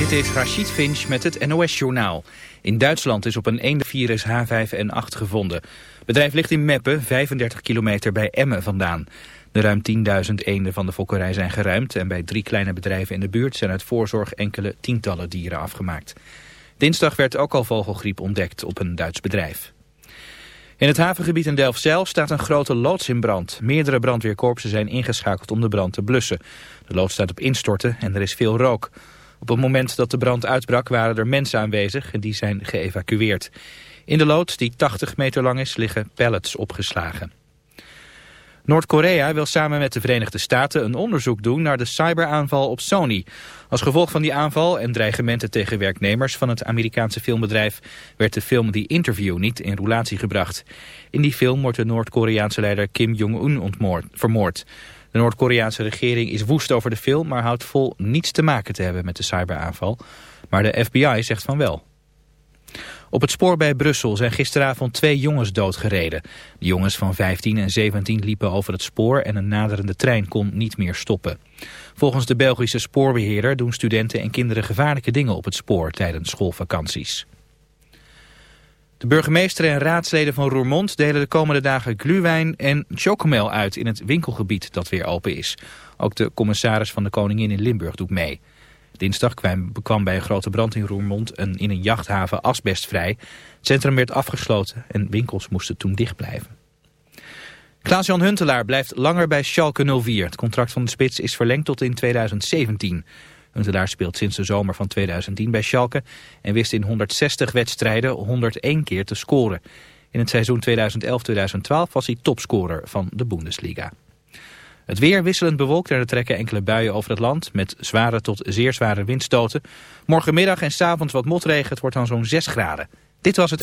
Dit is Rachid Finch met het NOS-journaal. In Duitsland is op een eendenvirus H5N8 gevonden. Het bedrijf ligt in Meppen, 35 kilometer bij Emmen vandaan. De ruim 10.000 eenden van de fokkerij zijn geruimd... en bij drie kleine bedrijven in de buurt zijn uit voorzorg enkele tientallen dieren afgemaakt. Dinsdag werd ook al vogelgriep ontdekt op een Duits bedrijf. In het havengebied in Delfzijl staat een grote loods in brand. Meerdere brandweerkorpsen zijn ingeschakeld om de brand te blussen. De loods staat op instorten en er is veel rook. Op het moment dat de brand uitbrak waren er mensen aanwezig en die zijn geëvacueerd. In de loods, die 80 meter lang is, liggen pallets opgeslagen. Noord-Korea wil samen met de Verenigde Staten een onderzoek doen naar de cyberaanval op Sony. Als gevolg van die aanval en dreigementen tegen werknemers van het Amerikaanse filmbedrijf werd de film The Interview niet in roulatie gebracht. In die film wordt de Noord-Koreaanse leider Kim Jong-un vermoord. De Noord-Koreaanse regering is woest over de film, maar houdt vol niets te maken te hebben met de cyberaanval. Maar de FBI zegt van wel. Op het spoor bij Brussel zijn gisteravond twee jongens doodgereden. De jongens van 15 en 17 liepen over het spoor en een naderende trein kon niet meer stoppen. Volgens de Belgische spoorbeheerder doen studenten en kinderen gevaarlijke dingen op het spoor tijdens schoolvakanties. De burgemeester en raadsleden van Roermond delen de komende dagen gluwijn en chocomel uit in het winkelgebied dat weer open is. Ook de commissaris van de Koningin in Limburg doet mee. Dinsdag kwam bij een grote brand in Roermond een, in een jachthaven asbest vrij. Het centrum werd afgesloten en winkels moesten toen dicht blijven. Klaas-Jan Huntelaar blijft langer bij Schalke 04. Het contract van de spits is verlengd tot in 2017. Huntelaar speelt sinds de zomer van 2010 bij Schalke... en wist in 160 wedstrijden 101 keer te scoren. In het seizoen 2011-2012 was hij topscorer van de Bundesliga. Het weer wisselend bewolkt en er trekken enkele buien over het land... met zware tot zeer zware windstoten. Morgenmiddag en s avonds wat motregen, het wordt dan zo'n 6 graden. Dit was het...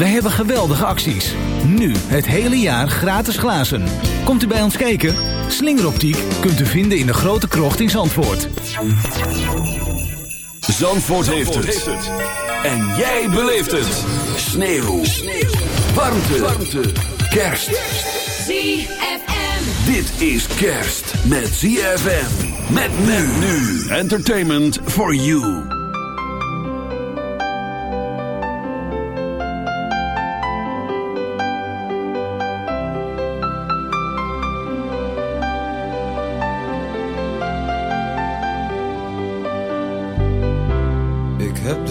Wij hebben geweldige acties. Nu het hele jaar gratis glazen. Komt u bij ons kijken? Slingeroptiek kunt u vinden in de grote krocht in Zandvoort. Zandvoort, heeft, het. En jij beleeft het. Sneeuw. Sneeuw. Warmte. Warmte. Kerst. ZFM. Dit is kerst met ZFM. Met men nu. Entertainment for you.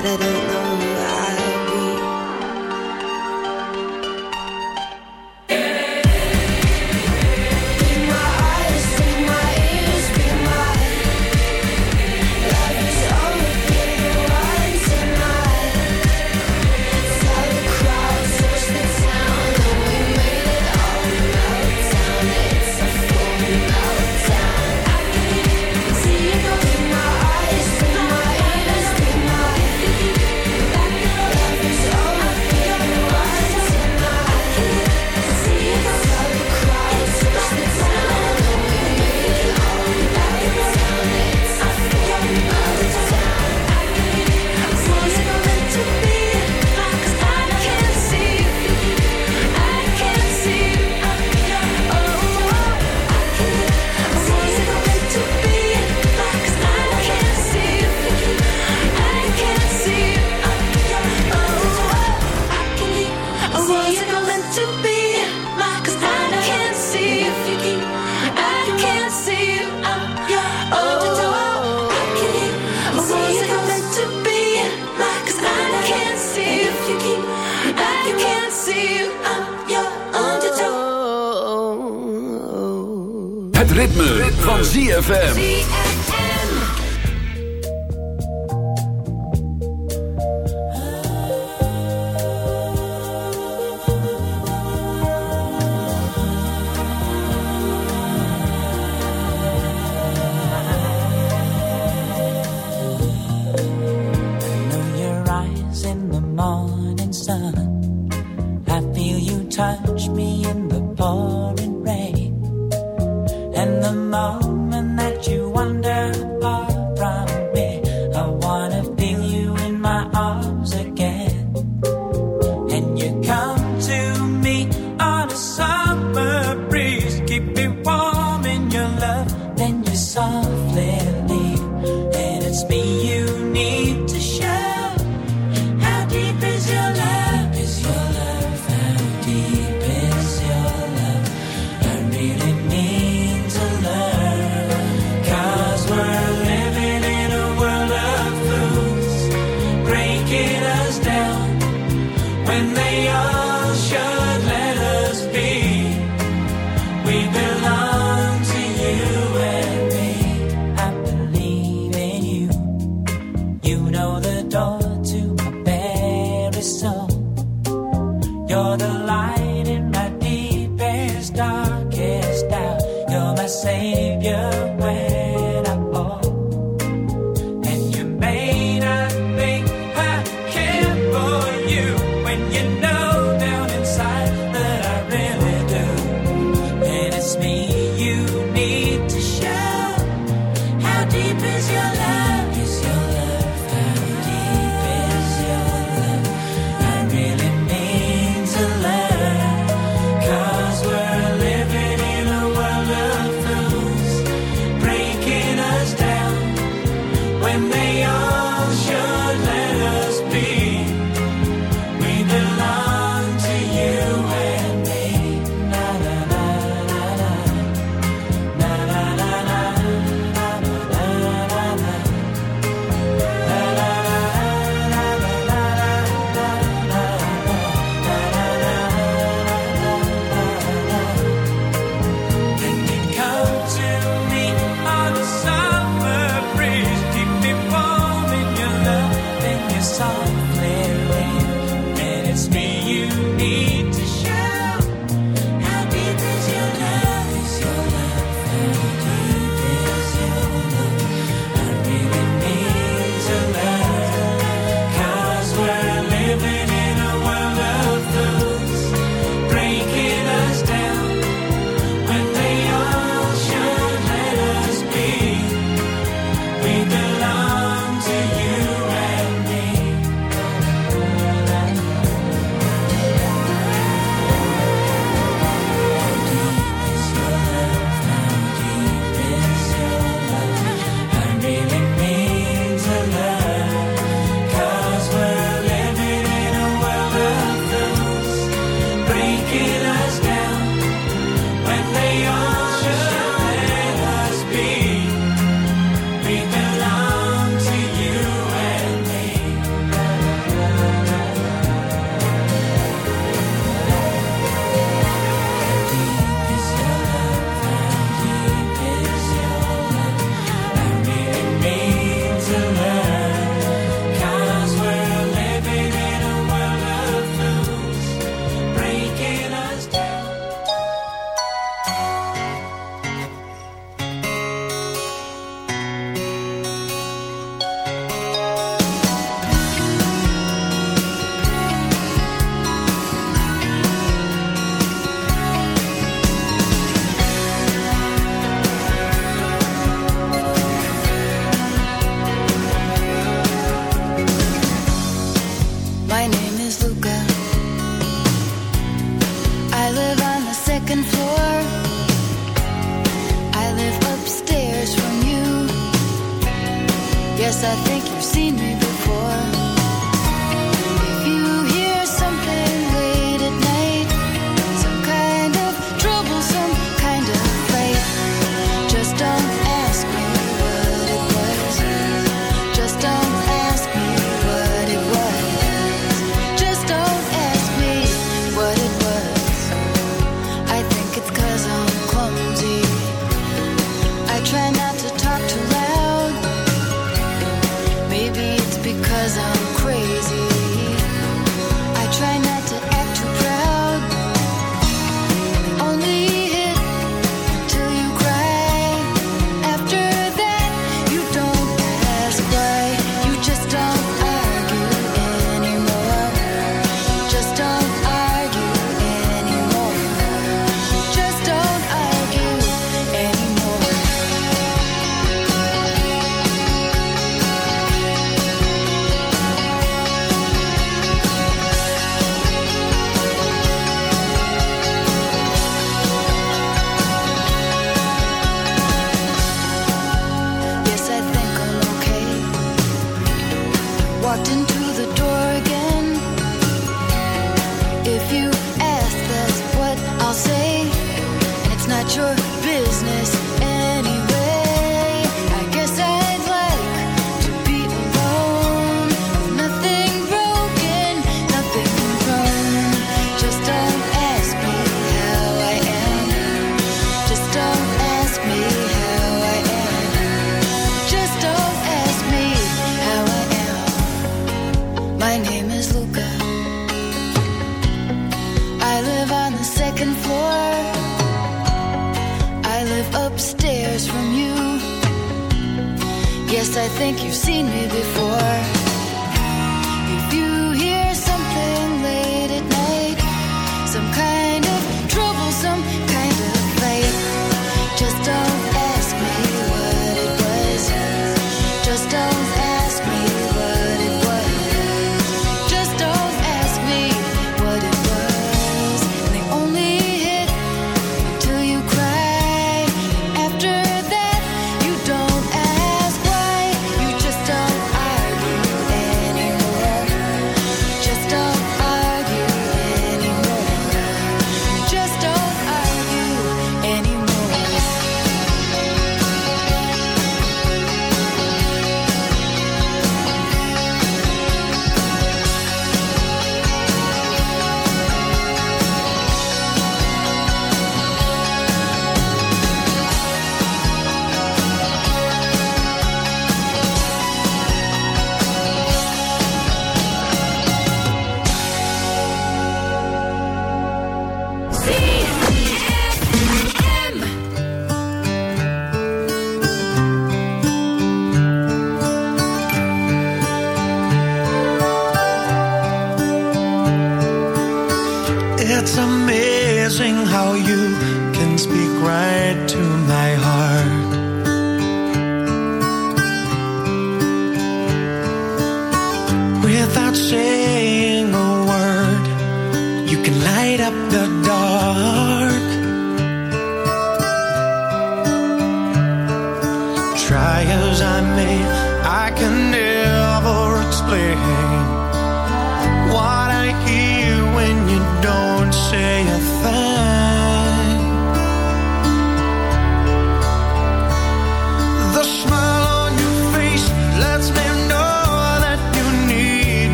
I don't know. You're the light in my deepest, darkest doubt. You're my savior. Because I'm crazy.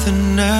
nothing now.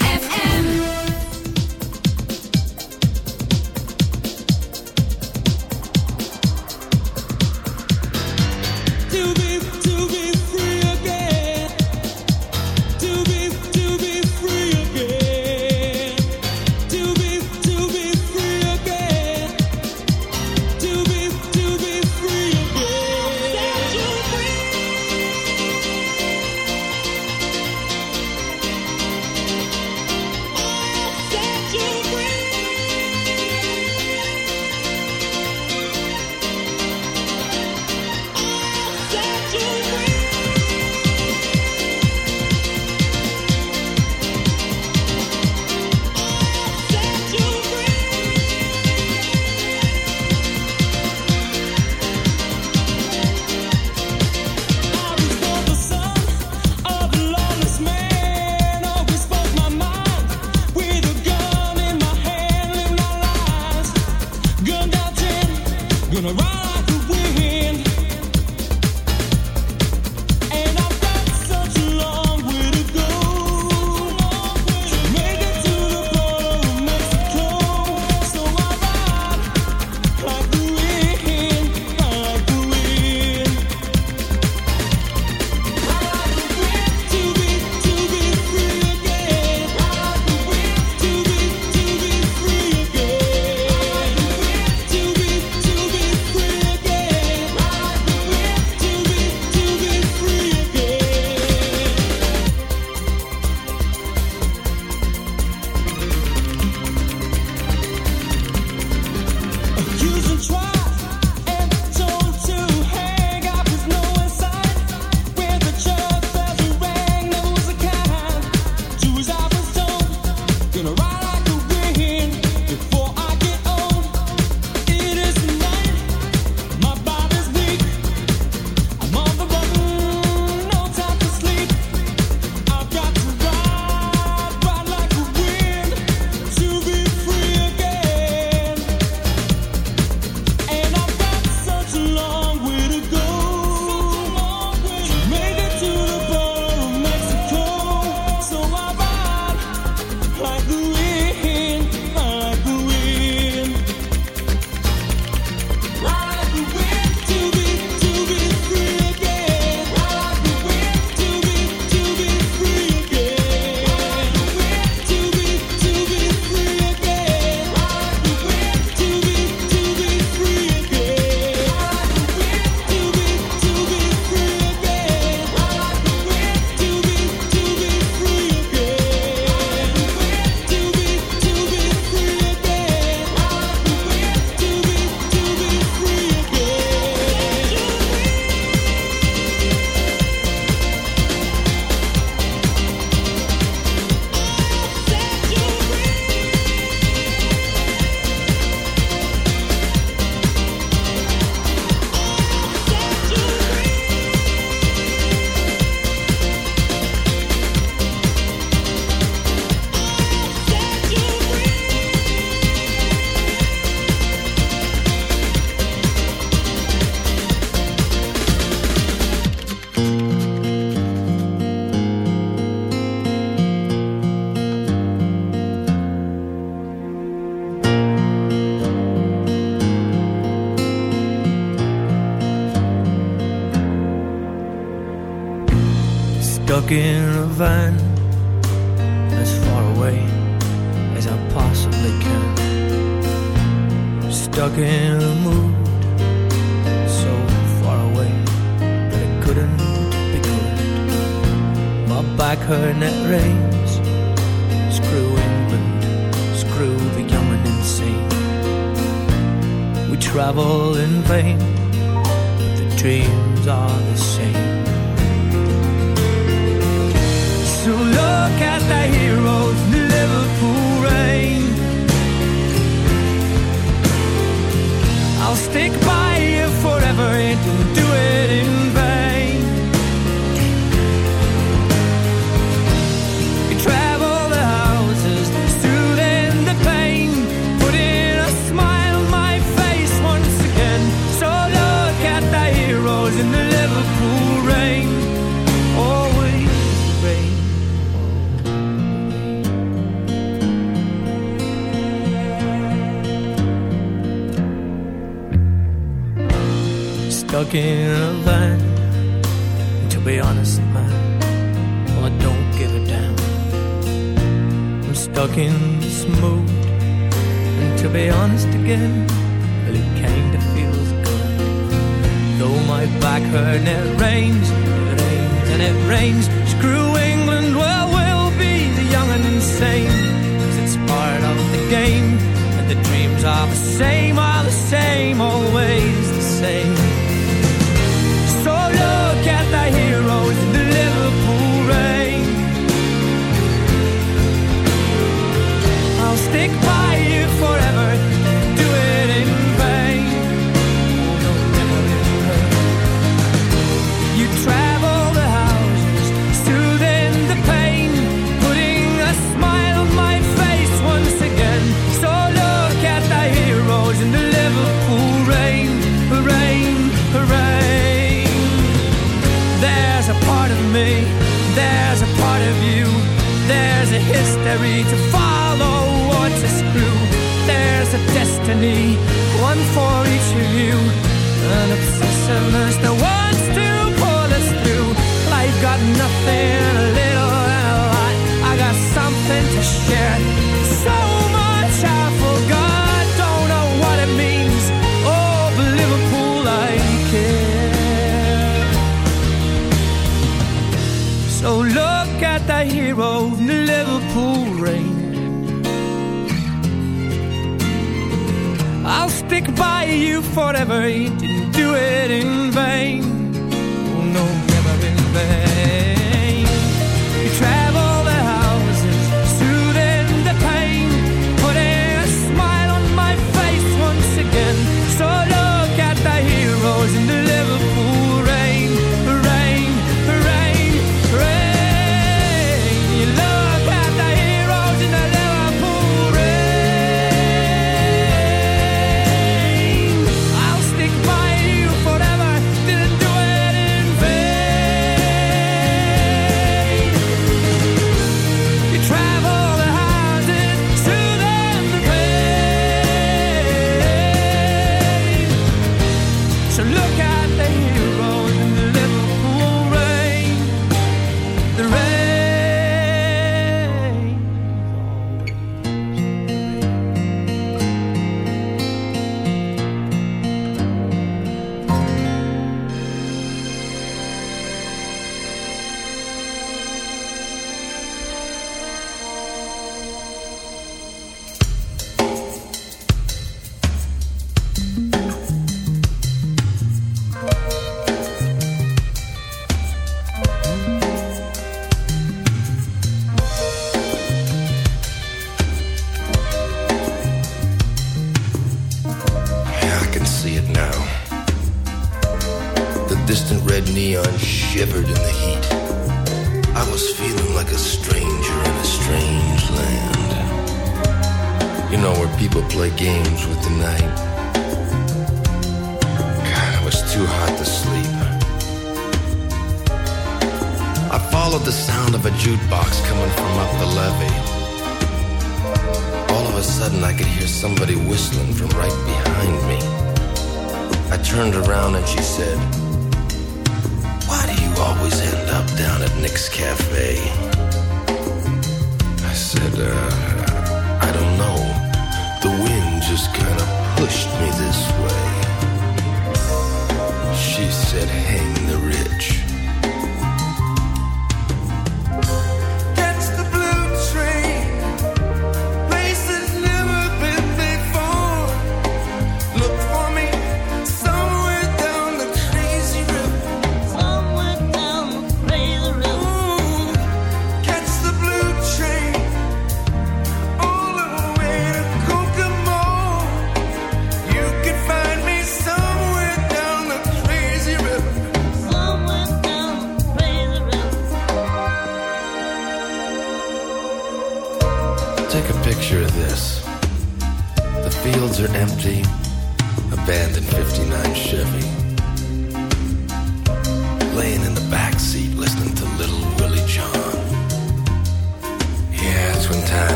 In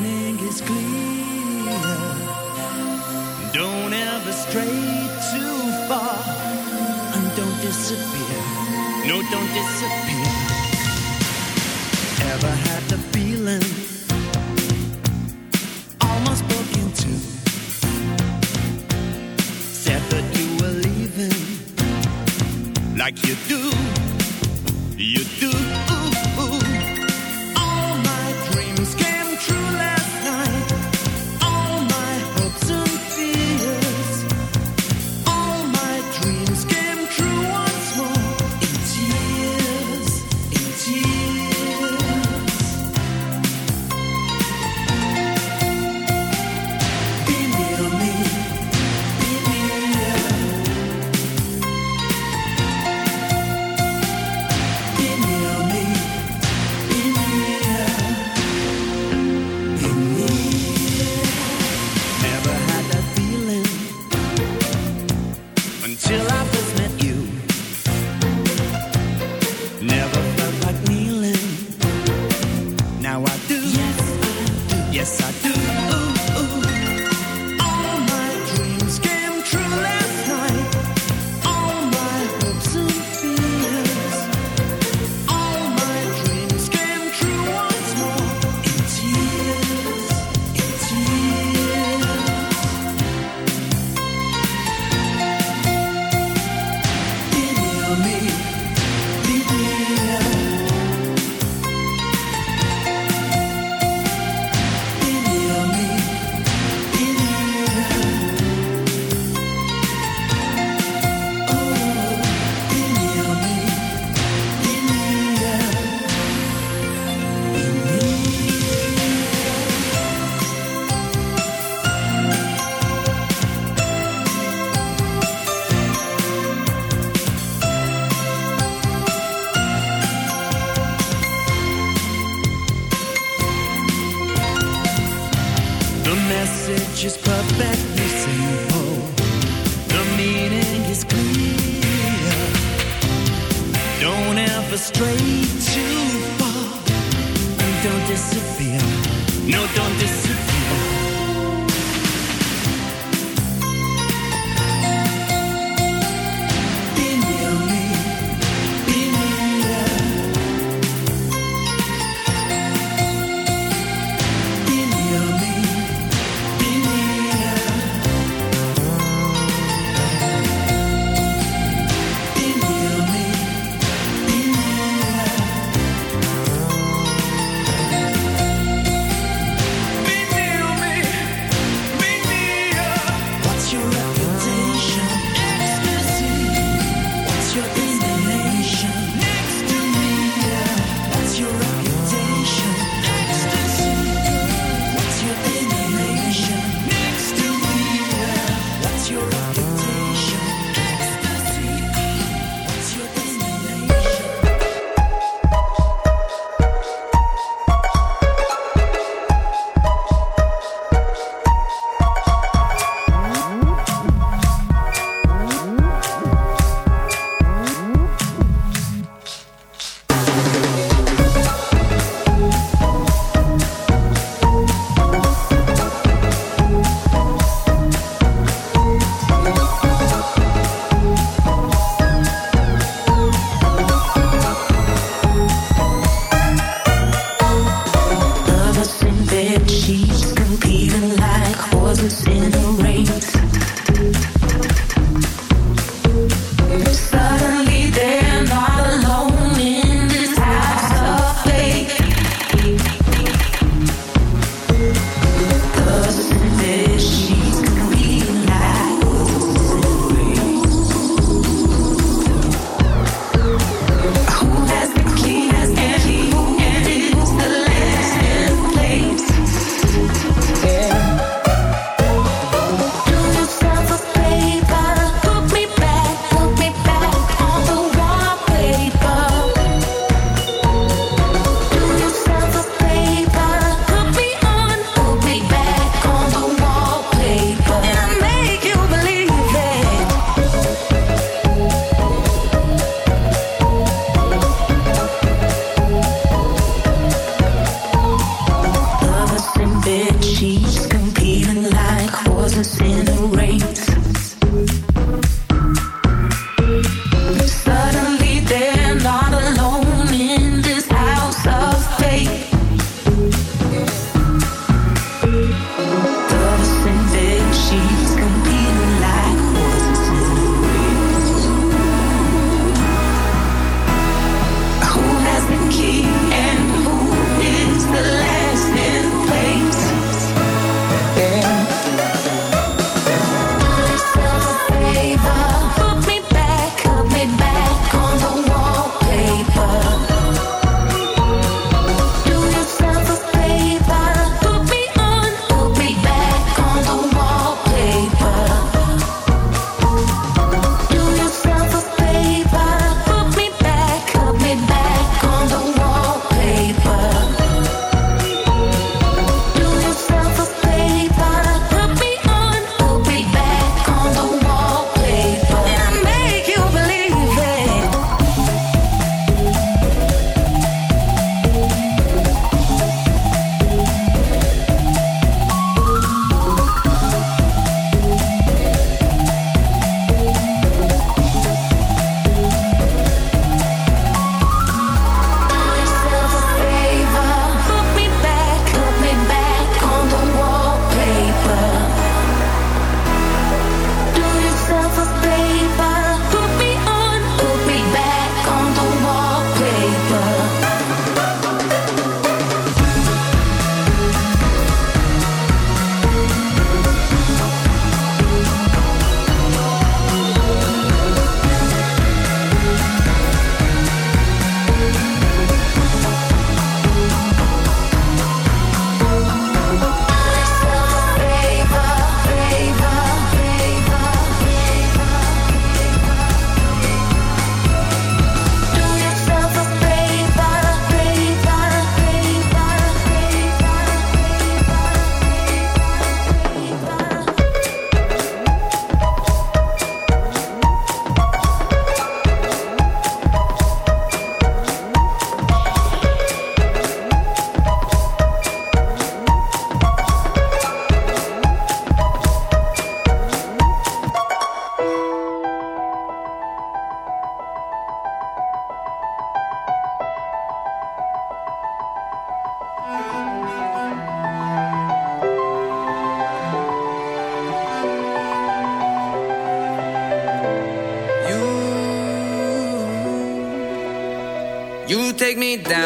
meaning is clear. Don't ever stray too far and don't disappear. No, don't disappear. Ever had the feeling almost broke in? Said that you were leaving like you do, you do. Back, on down,